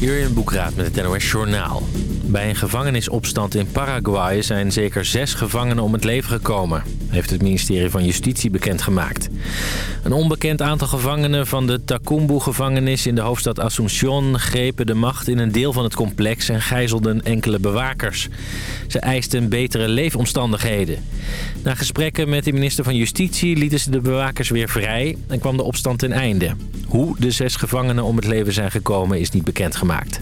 Jurjen Boekraat met het NOS Journaal. Bij een gevangenisopstand in Paraguay zijn zeker zes gevangenen om het leven gekomen, heeft het ministerie van Justitie bekendgemaakt. Een onbekend aantal gevangenen van de Takumbu-gevangenis in de hoofdstad Asunción grepen de macht in een deel van het complex en gijzelden enkele bewakers. Ze eisten betere leefomstandigheden. Na gesprekken met de minister van Justitie lieten ze de bewakers weer vrij en kwam de opstand ten einde. Hoe de zes gevangenen om het leven zijn gekomen is niet bekendgemaakt.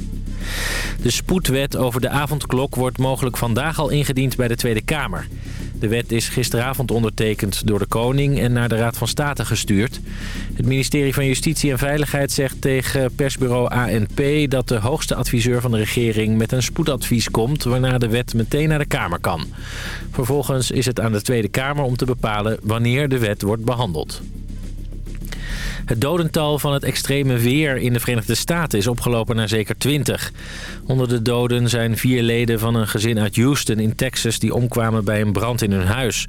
De spoedwet over de avondklok wordt mogelijk vandaag al ingediend bij de Tweede Kamer. De wet is gisteravond ondertekend door de koning en naar de Raad van State gestuurd. Het ministerie van Justitie en Veiligheid zegt tegen persbureau ANP... dat de hoogste adviseur van de regering met een spoedadvies komt... waarna de wet meteen naar de Kamer kan. Vervolgens is het aan de Tweede Kamer om te bepalen wanneer de wet wordt behandeld. Het dodental van het extreme weer in de Verenigde Staten is opgelopen naar zeker 20. Onder de doden zijn vier leden van een gezin uit Houston in Texas... die omkwamen bij een brand in hun huis.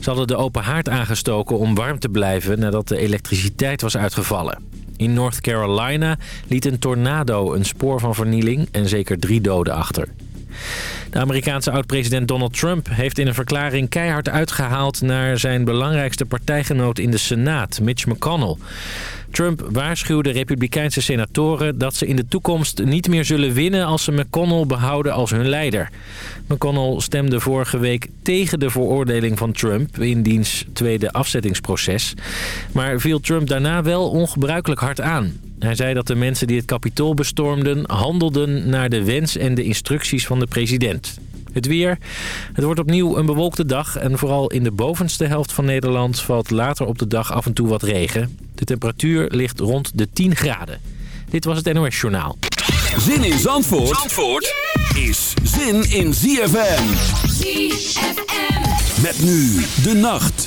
Ze hadden de open haard aangestoken om warm te blijven nadat de elektriciteit was uitgevallen. In North Carolina liet een tornado een spoor van vernieling en zeker drie doden achter. De Amerikaanse oud-president Donald Trump heeft in een verklaring keihard uitgehaald naar zijn belangrijkste partijgenoot in de Senaat, Mitch McConnell. Trump waarschuwde republikeinse senatoren dat ze in de toekomst niet meer zullen winnen als ze McConnell behouden als hun leider. McConnell stemde vorige week tegen de veroordeling van Trump in diens tweede afzettingsproces. Maar viel Trump daarna wel ongebruikelijk hard aan. Hij zei dat de mensen die het kapitool bestormden handelden naar de wens en de instructies van de president. Het weer. Het wordt opnieuw een bewolkte dag en vooral in de bovenste helft van Nederland valt later op de dag af en toe wat regen. De temperatuur ligt rond de 10 graden. Dit was het NOS Journaal. Zin in Zandvoort, Zandvoort is zin in ZFM. ZFM. Met nu de nacht.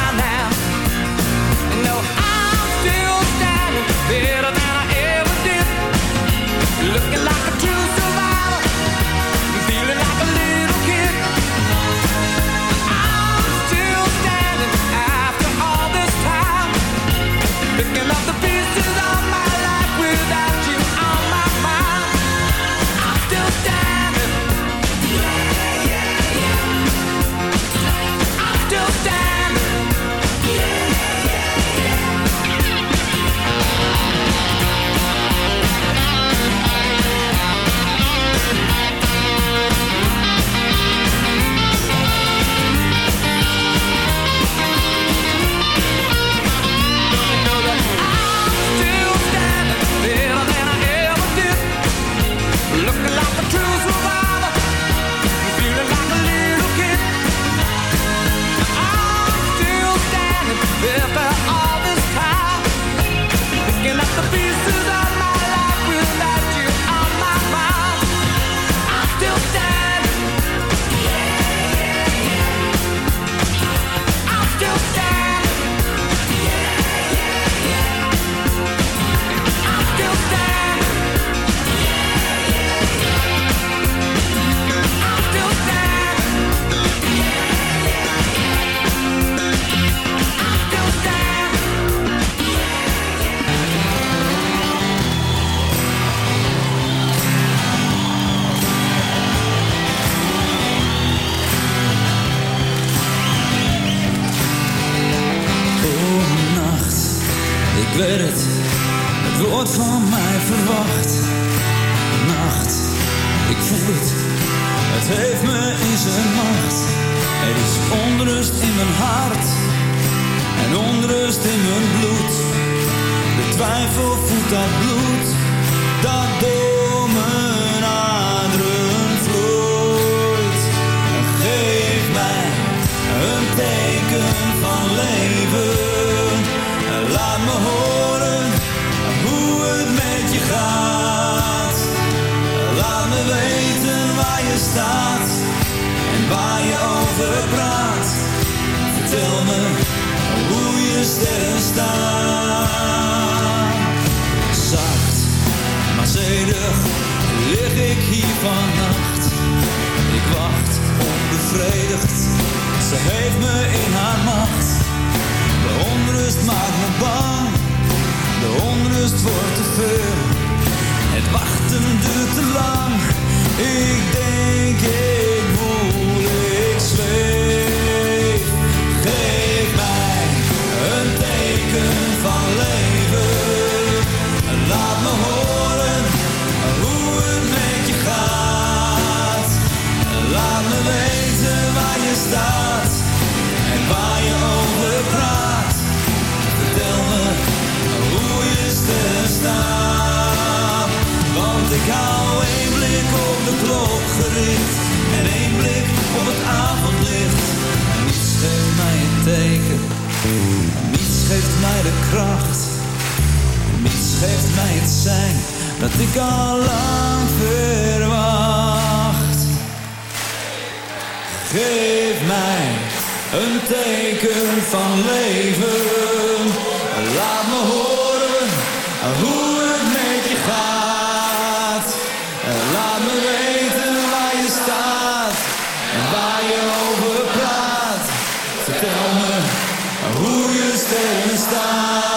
Who you stay in style?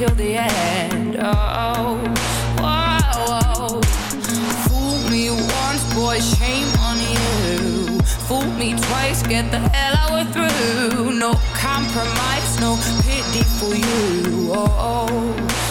till the end. Oh, oh, oh. Fool me once, boy, shame on you. Fool me twice, get the hell out of through. No compromise, no pity for you. Oh Oh.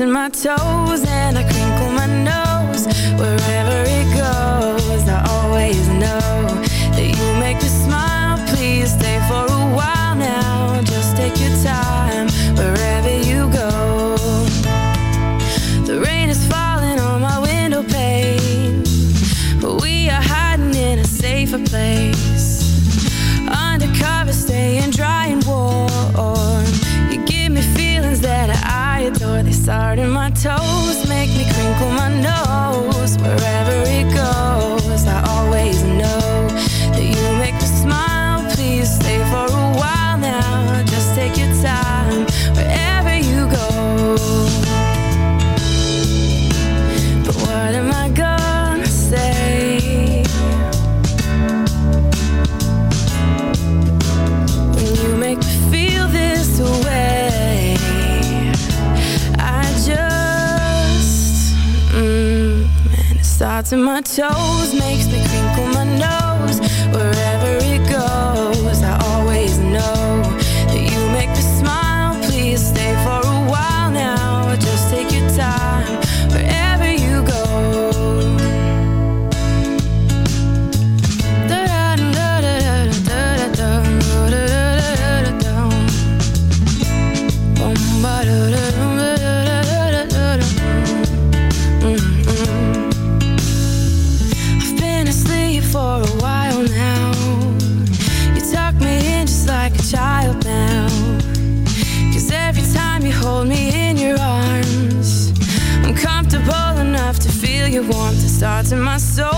in my toes and I Starts in my toes, makes me crinkle my nose. Wherever starts in my soul.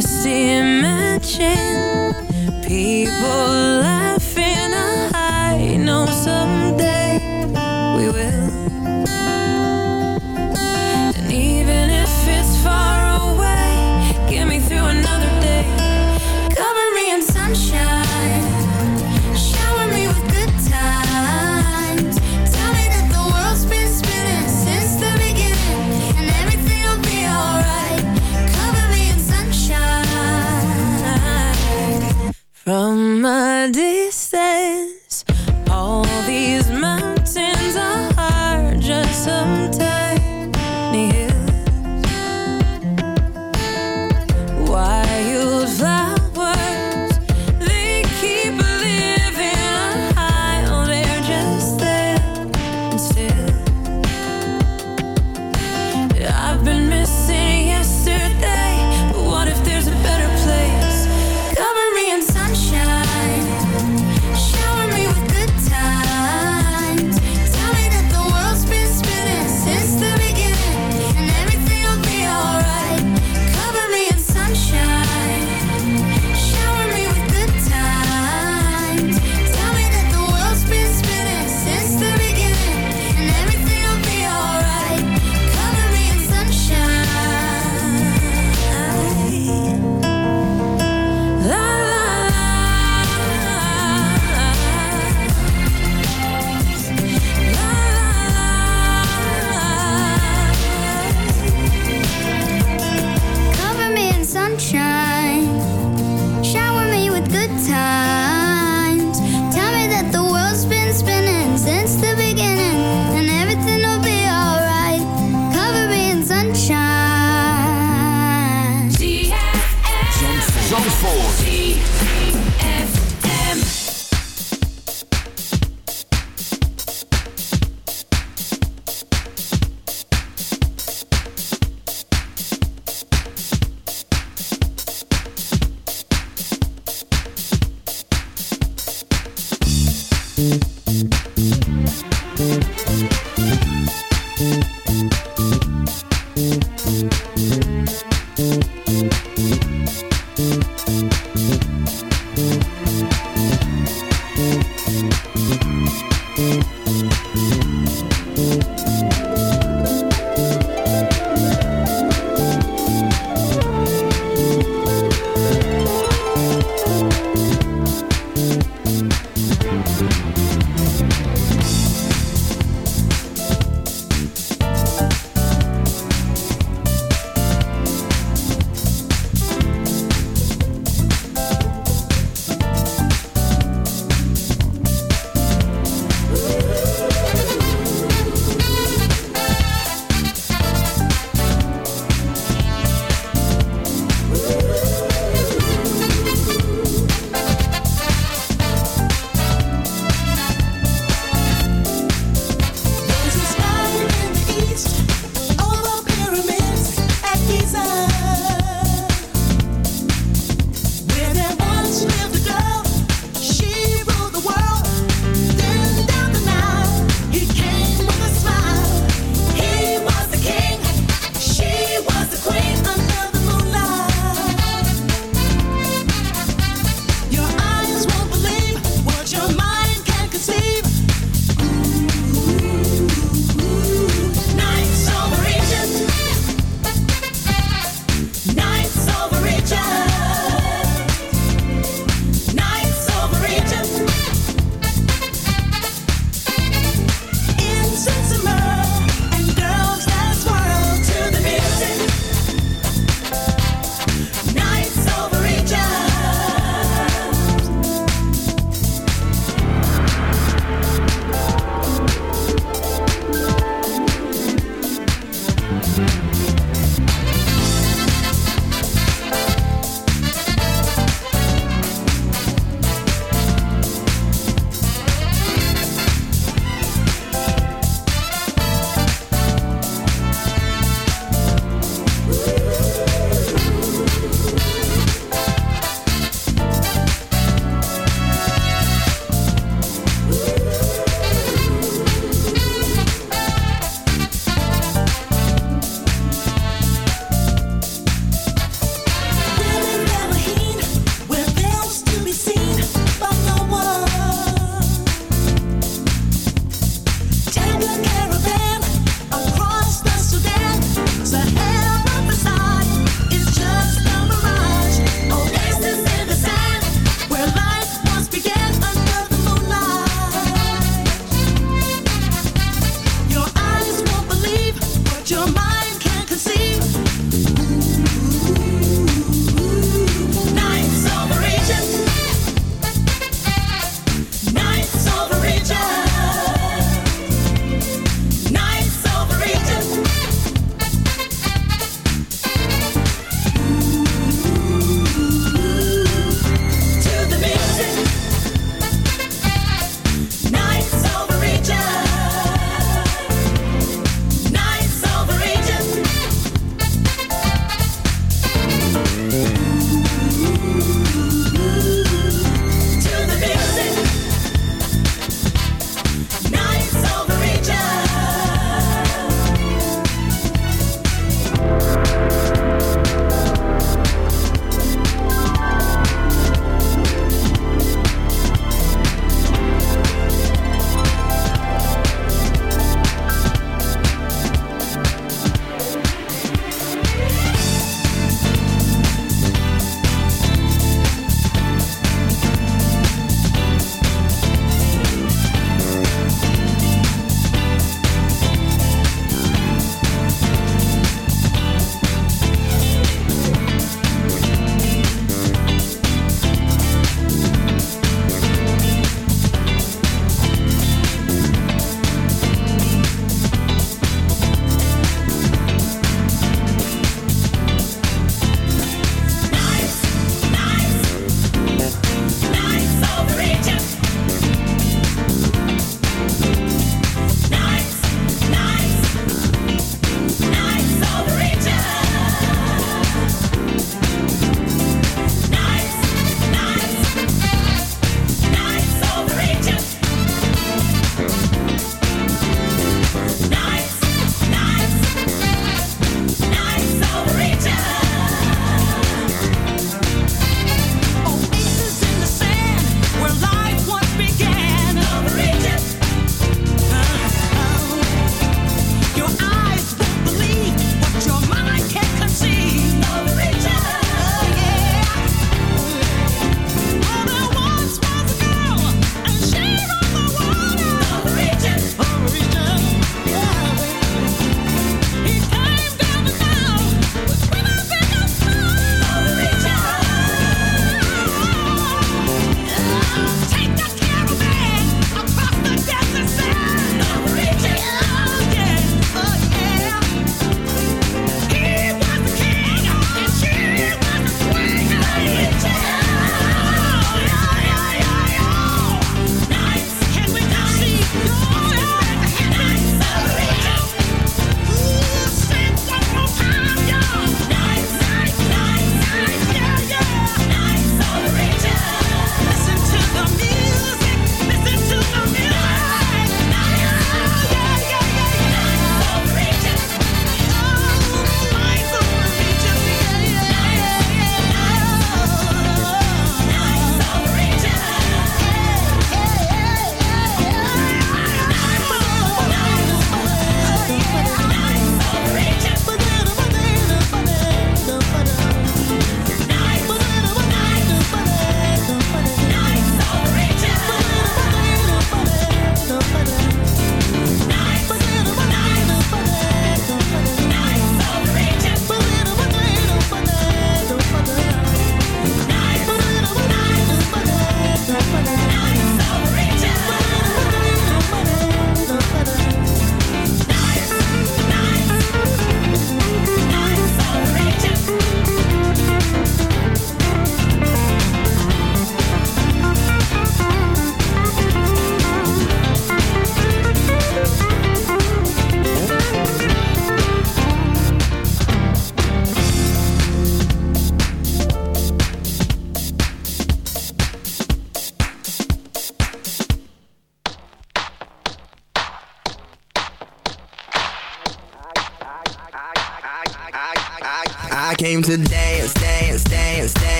Just imagine people laughing.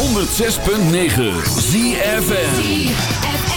106.9 ZFN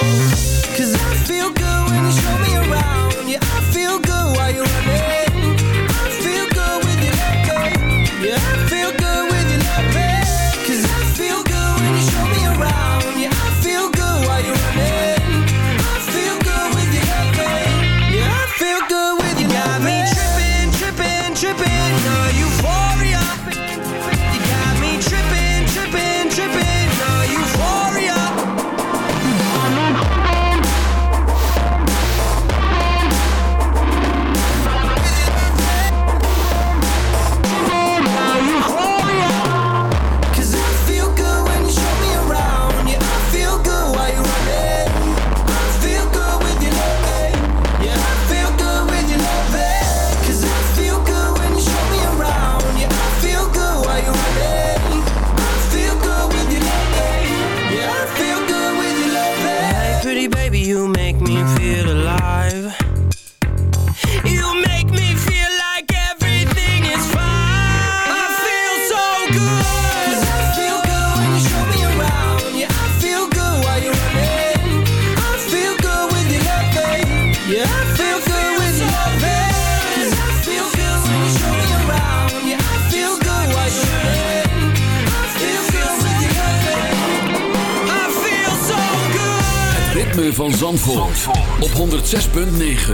Cause I feel good when you show me around. Yeah, I feel good while you're run Zandvoort, op 106.9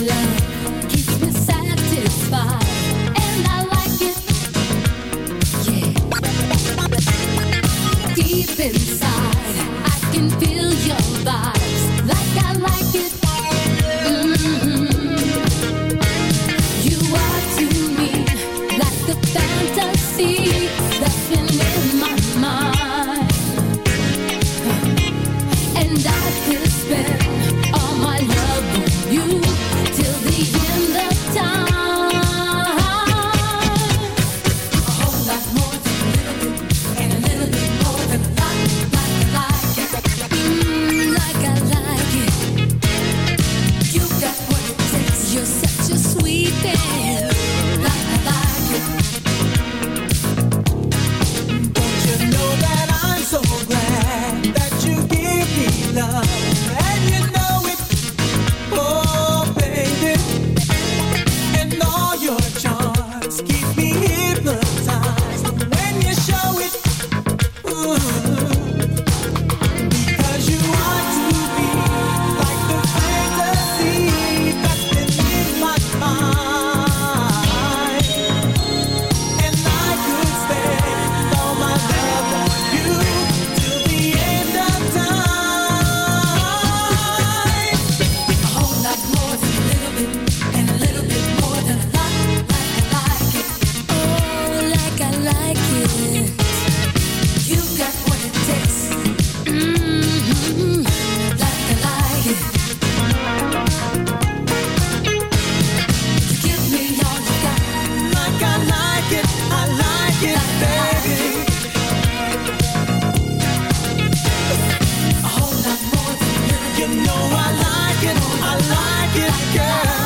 love And I like it. Deep like it, I like it, girl.